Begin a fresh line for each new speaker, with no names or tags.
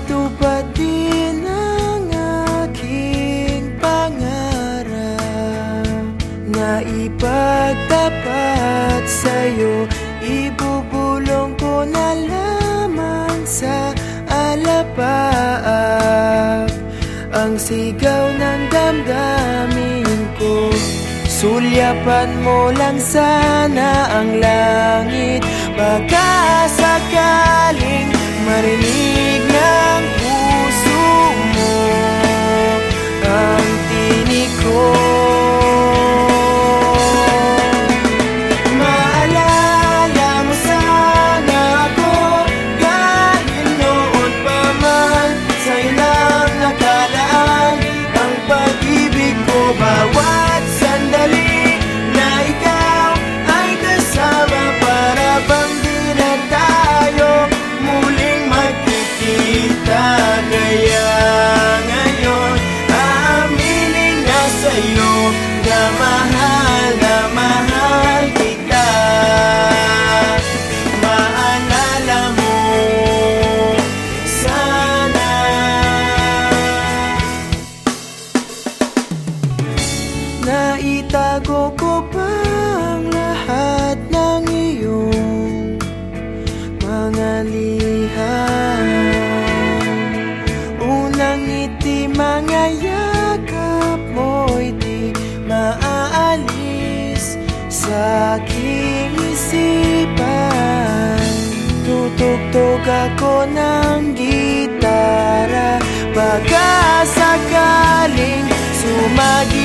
Matupad din ang aking pangarap Na ipagtapat sa'yo. Ibubulong ko na lamang sa alapaap Ang sigaw ng damdamin ko. Sulyapan mo lang sana ang langit sa'yo. Na mahal na mahal kita. Maalala mo sana. Naitago ko pa sa aking isipan. Tutugtog ako ng gitara. Baka Pagkasakaling sumagi